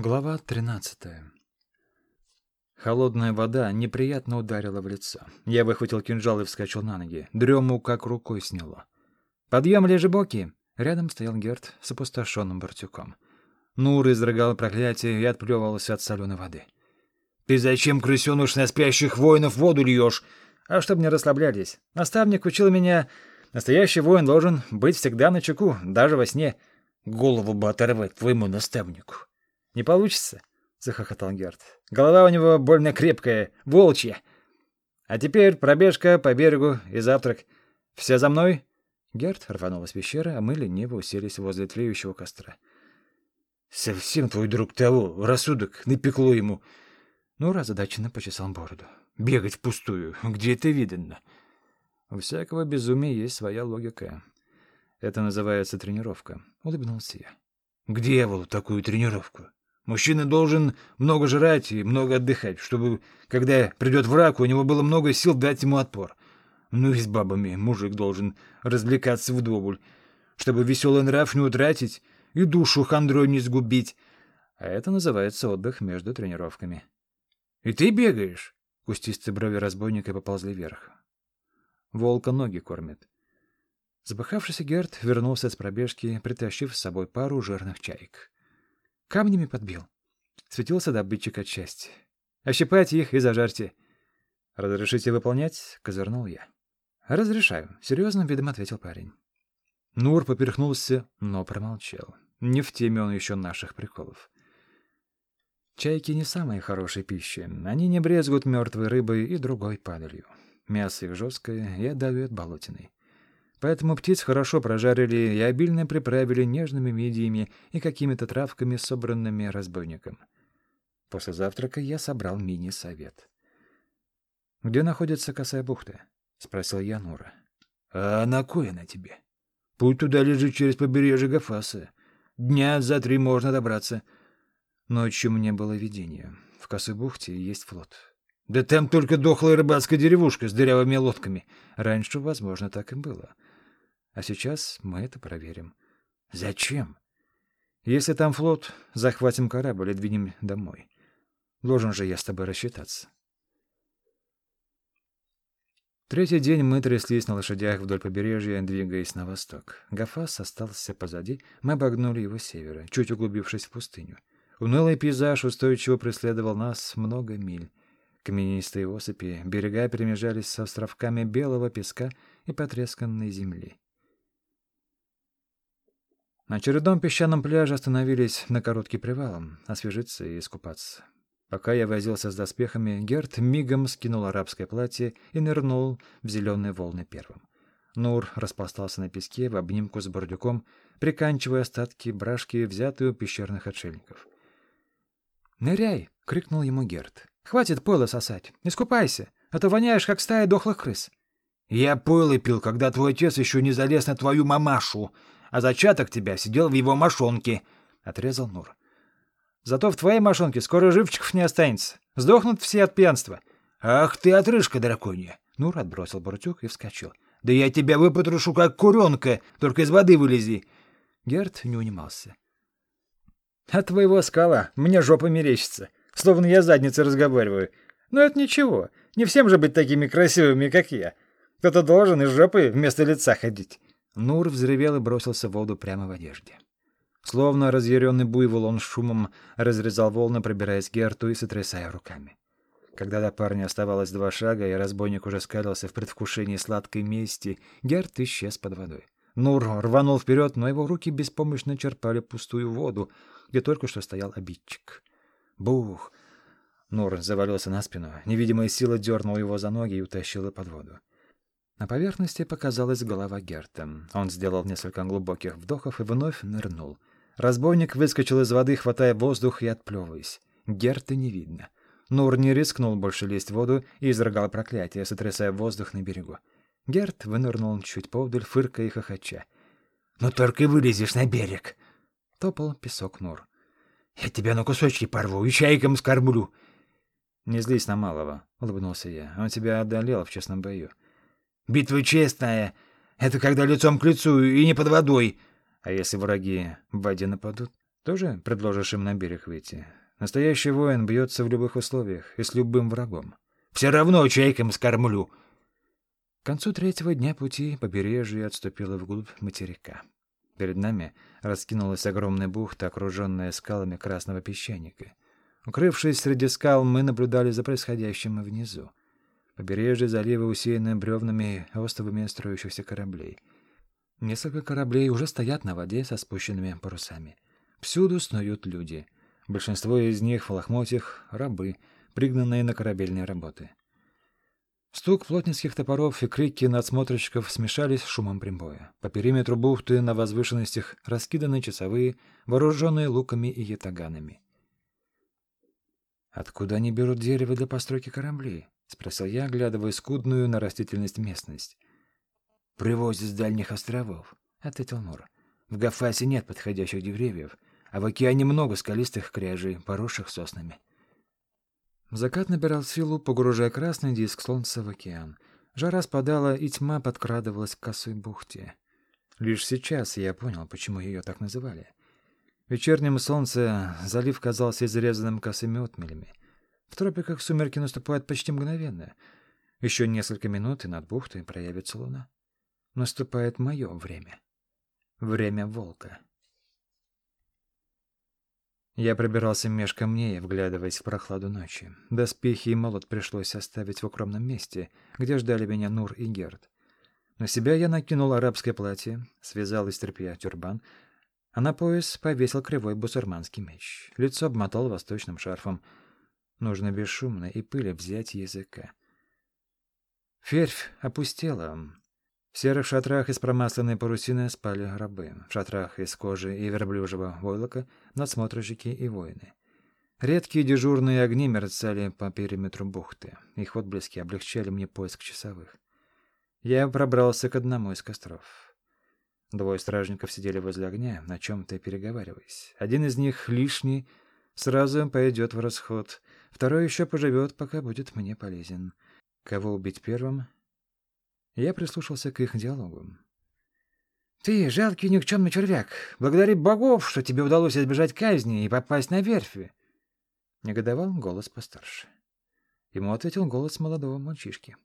Глава 13. Холодная вода неприятно ударила в лицо. Я выхватил кинжал и вскочил на ноги. Дрему как рукой сняло. «Подъем, лежебоки!» Рядом стоял Герт с опустошенным бортюком. Нур изрыгал проклятие и отплевывался от соленой воды. «Ты зачем, крысеныш, на спящих воинов воду льешь?» «А чтобы не расслаблялись. Наставник учил меня, настоящий воин должен быть всегда на чеку, даже во сне. Голову бы оторвать твоему наставнику». «Не получится?» — захохотал Герт. «Голова у него больно крепкая, волчья. А теперь пробежка по берегу и завтрак. Все за мной?» Герт рванул из пещеры, а мы лениво уселись возле тлеющего костра. «Совсем твой друг того, рассудок, напекло ему». Ну, разодаченно почесал бороду. «Бегать впустую, где это видно?» «У всякого безумия есть своя логика. Это называется тренировка», — улыбнулся я. «К дьяволу такую тренировку!» Мужчина должен много жрать и много отдыхать, чтобы, когда придет враг, у него было много сил дать ему отпор. Ну и с бабами мужик должен развлекаться вдоволь, чтобы веселый нрав не утратить и душу хандрой не сгубить. А это называется отдых между тренировками. — И ты бегаешь? Кустистые брови разбойника поползли вверх. Волка ноги кормит. Запыхавшийся Герд вернулся с пробежки, притащив с собой пару жирных чаек. Камнями подбил. Светился добытчик от счастья. Ощипайте их и зажарьте. «Разрешите выполнять?» — козырнул я. «Разрешаю», — серьезным видом ответил парень. Нур поперхнулся, но промолчал. Не в теме он еще наших приколов. Чайки не самая хорошая пища. Они не брезгуют мертвой рыбой и другой падалью. Мясо их жесткое и отдает болотиной. Поэтому птиц хорошо прожарили и обильно приправили нежными мидиями и какими-то травками, собранными разбойником. После завтрака я собрал мини-совет. «Где находится Косая бухта?» — спросил я Нура. «А на кой она тебе? Путь туда лежит через побережье Гафаса. Дня за три можно добраться». Ночью мне было видение. В Косой бухте есть флот. «Да там только дохлая рыбацкая деревушка с дырявыми лодками». Раньше, возможно, так и было. А сейчас мы это проверим. Зачем? Если там флот, захватим корабль и двинем домой. Должен же я с тобой рассчитаться. Третий день мы тряслись на лошадях вдоль побережья, двигаясь на восток. Гафас остался позади, мы обогнули его севера, чуть углубившись в пустыню. Унылый пейзаж устойчиво преследовал нас много миль. Каменистые осыпи, берега перемежались с островками белого песка и потресканной земли. На очередном песчаном пляже остановились на короткий привал, освежиться и искупаться. Пока я возился с доспехами, Герт мигом скинул арабское платье и нырнул в зеленые волны первым. Нур распластался на песке в обнимку с бордюком, приканчивая остатки брашки, взятые у пещерных отшельников. «Ныряй!» — крикнул ему Герт. «Хватит пойло сосать! Искупайся, а то воняешь, как стая дохлых крыс!» «Я пойло пил, когда твой отец еще не залез на твою мамашу!» А зачаток тебя сидел в его мошонке, — отрезал Нур. — Зато в твоей мошонке скоро живчиков не останется. Сдохнут все от пьянства. — Ах ты, отрыжка драконья! Нур отбросил буртюк и вскочил. — Да я тебя выпотрошу, как куренка, только из воды вылези. Герд не унимался. — От твоего скала мне жопа мерещится, словно я задницей разговариваю. Но это ничего, не всем же быть такими красивыми, как я. Кто-то должен из жопы вместо лица ходить. Нур взревел и бросился в воду прямо в одежде. Словно разъяренный буйвол, он шумом разрезал волны, пробираясь к Герту и сотрясая руками. Когда до парня оставалось два шага, и разбойник уже скалился в предвкушении сладкой мести, Герт исчез под водой. Нур рванул вперед, но его руки беспомощно черпали пустую воду, где только что стоял обидчик. Бух! Нур завалился на спину. Невидимая сила дернула его за ноги и утащила под воду. На поверхности показалась голова Герта. Он сделал несколько глубоких вдохов и вновь нырнул. Разбойник выскочил из воды, хватая воздух и отплевываясь. Герта не видно. Нур не рискнул больше лезть в воду и изрыгал проклятие, сотрясая воздух на берегу. Герт вынырнул чуть повдаль, фыркая и хохоча. «Ну только и вылезешь на берег!» Топал песок Нур. «Я тебя на кусочки порву и чайком скормлю!» «Не злись на малого», — улыбнулся я. «Он тебя одолел в честном бою». Битва честная. Это когда лицом к лицу и не под водой. А если враги в воде нападут? Тоже предложишь им на берег выйти? Настоящий воин бьется в любых условиях и с любым врагом. Все равно чайкам скормлю. К концу третьего дня пути побережье отступило вглубь материка. Перед нами раскинулась огромная бухта, окруженная скалами красного песчаника. Укрывшись среди скал, мы наблюдали за происходящим внизу. Побережье залива усеяно бревнами и островами строящихся кораблей. Несколько кораблей уже стоят на воде со спущенными парусами. Всюду снуют люди. Большинство из них в лохмотьях — рабы, пригнанные на корабельные работы. Стук плотницких топоров и крики надсмотрщиков смешались с шумом прибоя. По периметру бухты на возвышенностях раскиданы часовые, вооруженные луками и ятаганами. «Откуда они берут дерево для постройки кораблей?» — спросил я, оглядывая скудную на растительность местность. «Привозят с дальних островов», — ответил Мур. «В Гафасе нет подходящих деревьев, а в океане много скалистых кряжей, поросших соснами». Закат набирал силу, погружая красный диск солнца в океан. Жара спадала, и тьма подкрадывалась к косой бухте. Лишь сейчас я понял, почему ее так называли. В вечернем солнце залив казался изрезанным косыми отмелями. В тропиках сумерки наступают почти мгновенно. Еще несколько минут, и над бухтой проявится луна. Наступает мое время. Время волка. Я пробирался меж камней, вглядываясь в прохладу ночи. Доспехи и молот пришлось оставить в укромном месте, где ждали меня Нур и Герд. На себя я накинул арабское платье, связал из тряпья тюрбан, а на пояс повесил кривой бусурманский меч. Лицо обмотал восточным шарфом. Нужно бесшумно и пыли взять языка. Фервь опустела. В серых шатрах из промасленной парусины спали рабы. В шатрах из кожи и верблюжьего войлока надсмотрщики и воины. Редкие дежурные огни мерцали по периметру бухты. Их отблески облегчали мне поиск часовых. Я пробрался к одному из костров. Двое стражников сидели возле огня, на чем-то переговариваясь. Один из них лишний, сразу пойдет в расход. Второй еще поживет, пока будет мне полезен. Кого убить первым, я прислушался к их диалогу. «Ты, жалкий никчемный червяк, благодари богов, что тебе удалось избежать казни и попасть на верфи!» Негодовал голос постарше. Ему ответил голос молодого мальчишки.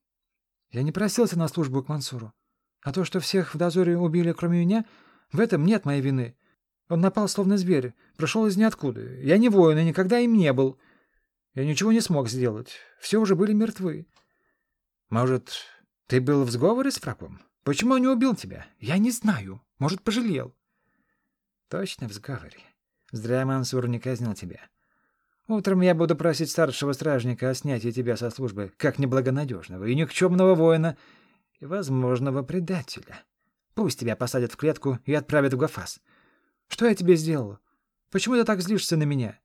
«Я не просился на службу к Мансуру. А то, что всех в дозоре убили, кроме меня, в этом нет моей вины. Он напал словно зверь, пришел из ниоткуда. Я не воин и никогда им не был. Я ничего не смог сделать. Все уже были мертвы. Может, ты был в сговоре с врагом? Почему он не убил тебя? Я не знаю. Может, пожалел. Точно в сговоре. Зря Мансур не казнил тебя. Утром я буду просить старшего стражника о снятии тебя со службы, как неблагонадежного и никчемного воина и возможного предателя. Пусть тебя посадят в клетку и отправят в Гафас. Что я тебе сделал? Почему ты так злишься на меня?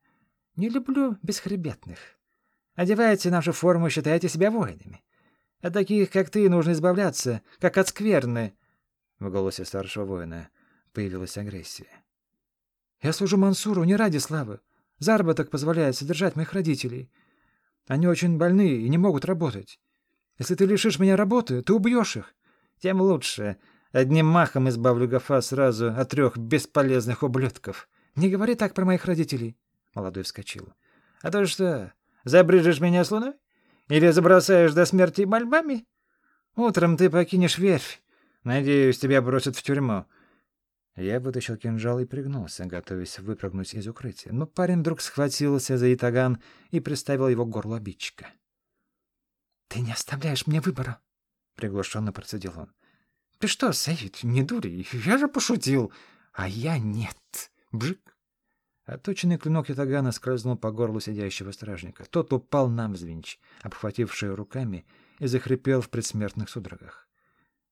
Не люблю бесхребетных. Одеваете нашу форму, считаете себя воинами. От таких, как ты, нужно избавляться, как от скверны. В голосе старшего воина появилась агрессия. Я служу Мансуру не ради славы. Заработок позволяет содержать моих родителей. Они очень больны и не могут работать. Если ты лишишь меня работы, ты убьешь их. Тем лучше. Одним махом избавлю Гафа сразу от трех бесполезных ублюдков. Не говори так про моих родителей. Молодой вскочил. А то что, забрыжешь меня с луной? Или забросаешь до смерти мольбами? Утром ты покинешь верфь. Надеюсь, тебя бросят в тюрьму. Я вытащил кинжал и пригнулся, готовясь выпрыгнуть из укрытия. Но парень вдруг схватился за итаган и приставил его к горлу обидчика. — Ты не оставляешь мне выбора, — приглушенно процедил он. — Ты что, Саид, не дури, я же пошутил. А я нет. Бжик. Отточенный клинок ятагана скользнул по горлу сидящего стражника. Тот упал навзвенч, обхвативший руками, и захрипел в предсмертных судорогах.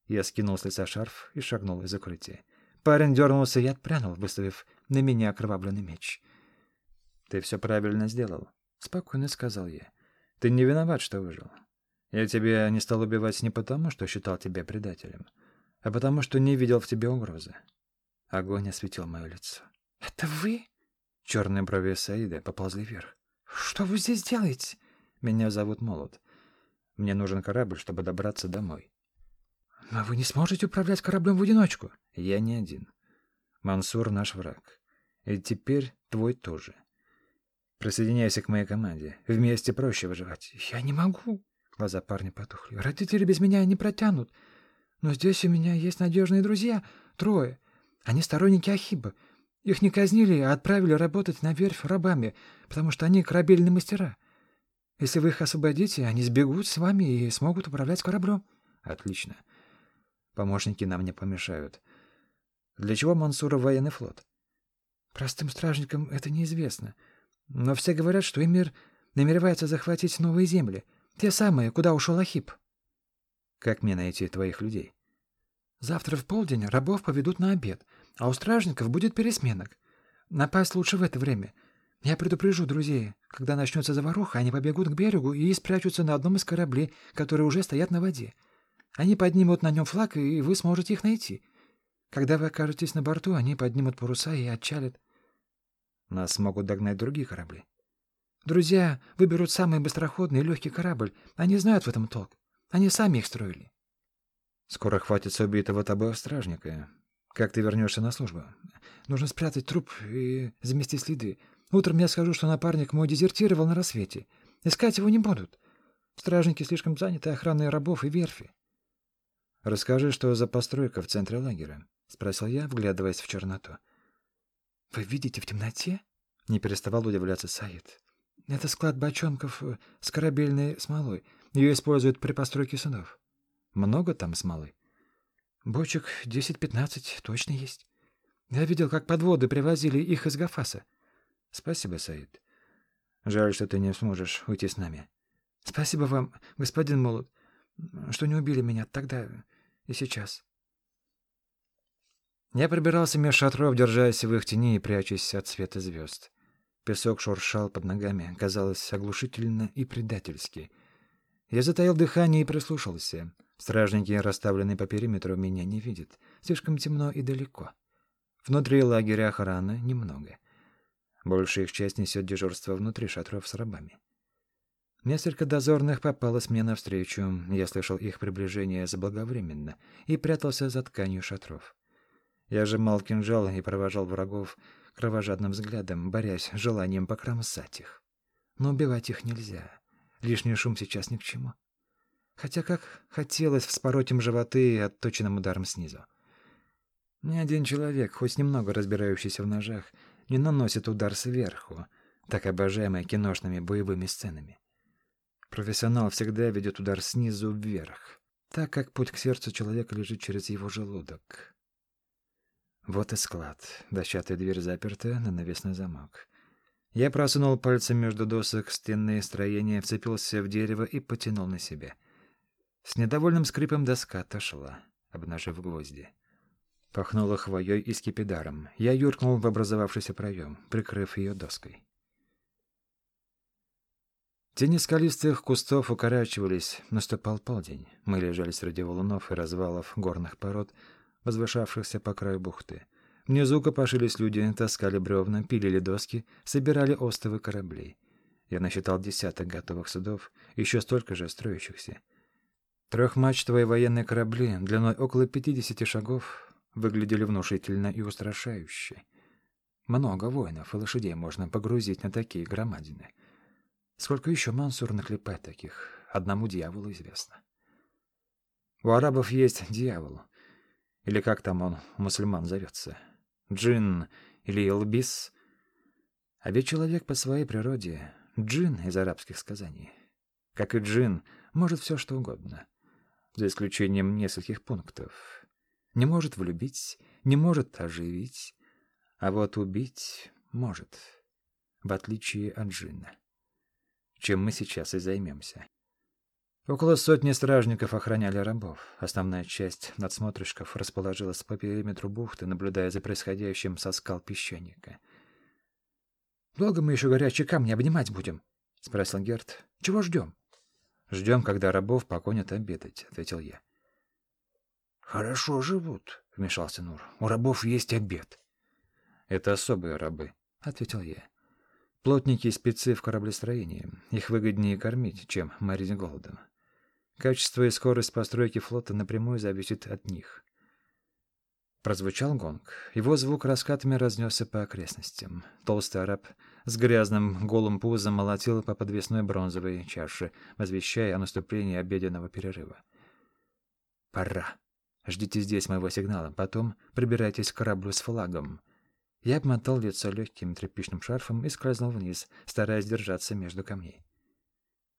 Я скинул с лица шарф и шагнул из укрытия. Парень дернулся и отпрянул, выставив на меня окровавленный меч. — Ты все правильно сделал, — спокойно сказал я. — Ты не виноват, что выжил. Я тебя не стал убивать не потому, что считал тебя предателем, а потому, что не видел в тебе угрозы. Огонь осветил мое лицо. — Это вы? Черные брови Саида поползли вверх. «Что вы здесь делаете?» «Меня зовут Молот. Мне нужен корабль, чтобы добраться домой». «Но вы не сможете управлять кораблем в одиночку?» «Я не один. Мансур — наш враг. И теперь твой тоже. Присоединяйся к моей команде. Вместе проще выживать. Я не могу. Глаза парня потухли. Родители без меня не протянут. Но здесь у меня есть надежные друзья. Трое. Они сторонники Ахиба. Их не казнили, а отправили работать на верфь рабами, потому что они корабельные мастера. Если вы их освободите, они сбегут с вами и смогут управлять кораблем. Отлично. Помощники нам не помешают. Для чего Мансура военный флот? Простым стражникам это неизвестно. Но все говорят, что Эмир намеревается захватить новые земли. Те самые, куда ушел Ахип. Как мне найти твоих людей? Завтра в полдень рабов поведут на обед, а у стражников будет пересменок. Напасть лучше в это время. Я предупрежу друзей. Когда начнется заваруха, они побегут к берегу и спрячутся на одном из кораблей, которые уже стоят на воде. Они поднимут на нем флаг, и вы сможете их найти. Когда вы окажетесь на борту, они поднимут паруса и отчалят. Нас могут догнать другие корабли. Друзья выберут самый быстроходный и легкий корабль. Они знают в этом толк. Они сами их строили. Скоро хватится убитого тобой стражника. Как ты вернешься на службу? Нужно спрятать труп и замести следы. Утром я скажу, что напарник мой дезертировал на рассвете. Искать его не будут. Стражники слишком заняты охраной рабов и верфи. Расскажи, что за постройка в центре лагеря, спросил я, вглядываясь в черноту. Вы видите в темноте? Не переставал удивляться Саид. Это склад бочонков с корабельной смолой. Ее используют при постройке судов. Много там смолы? Бочек 10-15 точно есть. Я видел, как подводы привозили их из Гафаса. Спасибо, Саид. Жаль, что ты не сможешь уйти с нами. Спасибо вам, господин Молот, что не убили меня тогда и сейчас. Я пробирался меж шатров, держась в их тени и прячась от света звезд. Песок шуршал под ногами, казалось оглушительно и предательски. Я затаил дыхание и прислушался — Стражники, расставленные по периметру, меня не видят. Слишком темно и далеко. Внутри лагеря охраны немного. Большая их часть несет дежурство внутри шатров с рабами. Несколько дозорных попалось мне навстречу. Я слышал их приближение заблаговременно и прятался за тканью шатров. Я сжимал кинжал и провожал врагов кровожадным взглядом, борясь с желанием покромсать их. Но убивать их нельзя. Лишний шум сейчас ни к чему. Хотя как хотелось вспороть им животы отточенным ударом снизу. Ни один человек, хоть немного разбирающийся в ножах, не наносит удар сверху, так обожаемый киношными боевыми сценами. Профессионал всегда ведет удар снизу вверх, так как путь к сердцу человека лежит через его желудок. Вот и склад. Дощатая дверь заперта на навесной замок. Я просунул пальцем между досок стенные строения, вцепился в дерево и потянул на себя — с недовольным скрипом доска отошла, обнажив гвозди. Пахнуло хвоей и скипидаром. Я юркнул в образовавшийся проем, прикрыв ее доской. Тени скалистых кустов укорачивались, наступал полдень. Мы лежали среди валунов и развалов горных пород, возвышавшихся по краю бухты. Внизу копошились люди, таскали бревна, пилили доски, собирали остовы кораблей. Я насчитал десяток готовых судов, еще столько же строящихся. Трехмачтовые военные корабли длиной около 50 шагов выглядели внушительно и устрашающе. Много воинов и лошадей можно погрузить на такие громадины. Сколько еще Мансур наклепает таких, одному дьяволу известно. У арабов есть дьявол, или как там он мусульман зовется, джин или илбис. А ведь человек по своей природе — джин из арабских сказаний. Как и джин, может все что угодно — за исключением нескольких пунктов. Не может влюбить, не может оживить, а вот убить может, в отличие от джинна. Чем мы сейчас и займемся. Около сотни стражников охраняли рабов. Основная часть надсмотрщиков расположилась по периметру бухты, наблюдая за происходящим со скал песчаника. «Долго мы еще горячие камни обнимать будем?» — спросил Герт. «Чего ждем?» Ждем, когда рабов погонят обедать, — ответил я. — Хорошо живут, — вмешался Нур. — У рабов есть обед. — Это особые рабы, — ответил я. Плотники и спецы в кораблестроении. Их выгоднее кормить, чем морить голодом. Качество и скорость постройки флота напрямую зависит от них. Прозвучал гонг. Его звук раскатами разнесся по окрестностям. Толстый араб с грязным голым пузом молотил по подвесной бронзовой чаше, возвещая о наступлении обеденного перерыва. «Пора. Ждите здесь моего сигнала. Потом прибирайтесь к кораблю с флагом». Я обмотал лицо легким тряпичным шарфом и скользнул вниз, стараясь держаться между камней.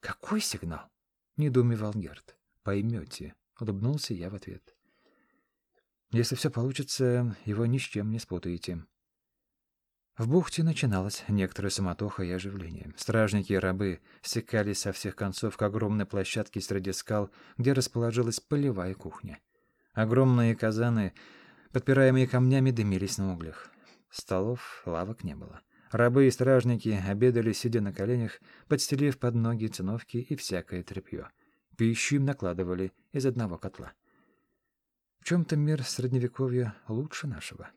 «Какой сигнал?» — недоумевал Герд. «Поймете», — улыбнулся я в ответ. «Если все получится, его ни с чем не спутаете». В бухте начиналась некоторая суматоха и оживление. Стражники и рабы стекались со всех концов к огромной площадке среди скал, где расположилась полевая кухня. Огромные казаны, подпираемые камнями, дымились на углях. Столов, лавок не было. Рабы и стражники обедали, сидя на коленях, подстелив под ноги циновки и всякое тряпье. Пищу им накладывали из одного котла. В чем-то мир Средневековья лучше нашего.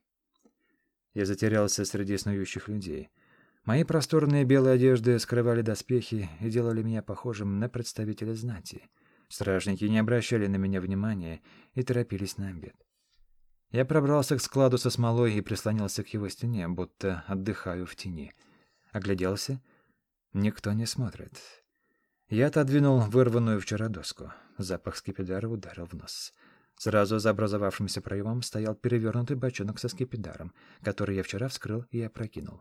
Я затерялся среди снующих людей. Мои просторные белые одежды скрывали доспехи и делали меня похожим на представителя знати. Стражники не обращали на меня внимания и торопились на обед. Я пробрался к складу со смолой и прислонился к его стене, будто отдыхаю в тени. Огляделся. Никто не смотрит. Я отодвинул вырванную вчера доску. Запах скипидара ударил в нос. Сразу за образовавшимся проемом стоял перевернутый бочонок со скипидаром, который я вчера вскрыл и опрокинул.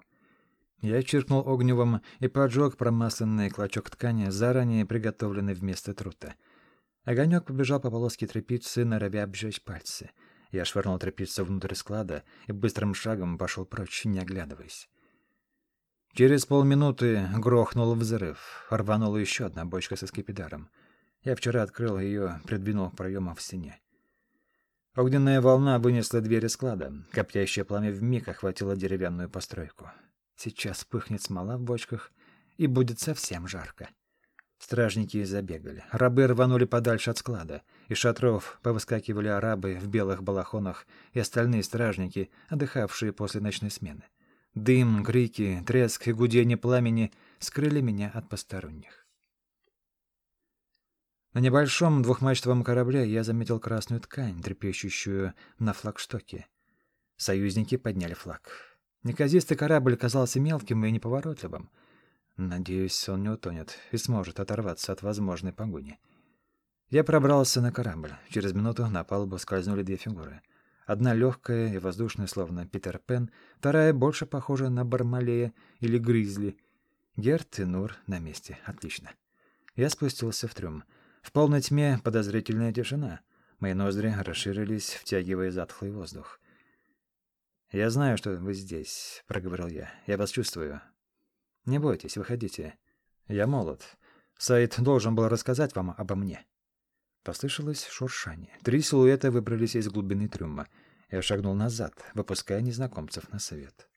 Я чиркнул огневым и поджег промасленный клочок ткани, заранее приготовленный вместо трута. Огонек побежал по полоске тряпицы, норовя обжечь пальцы. Я швырнул тряпицу внутрь склада и быстрым шагом пошел прочь, не оглядываясь. Через полминуты грохнул взрыв. Рванула еще одна бочка со скипидаром. Я вчера открыл ее, придвинул к проему в стене. Огненная волна вынесла двери склада. Коптящее пламя вмиг охватило деревянную постройку. Сейчас вспыхнет смола в бочках, и будет совсем жарко. Стражники забегали. Рабы рванули подальше от склада. Из шатров повыскакивали арабы в белых балахонах и остальные стражники, отдыхавшие после ночной смены. Дым, крики, треск и гудение пламени скрыли меня от посторонних. На небольшом двухмачтовом корабле я заметил красную ткань, трепещущую на флагштоке. Союзники подняли флаг. Неказистый корабль казался мелким и неповоротливым. Надеюсь, он не утонет и сможет оторваться от возможной погони. Я пробрался на корабль. Через минуту на палубу скользнули две фигуры. Одна легкая и воздушная, словно Питер Пен, вторая больше похожа на Бармалея или Гризли. Герт и Нур на месте. Отлично. Я спустился в трюм. В полной тьме подозрительная тишина. Мои ноздри расширились, втягивая затхлый воздух. «Я знаю, что вы здесь», — проговорил я. «Я вас чувствую. Не бойтесь, выходите. Я молод. Саид должен был рассказать вам обо мне». Послышалось шуршание. Три силуэта выбрались из глубины трюма. Я шагнул назад, выпуская незнакомцев на свет.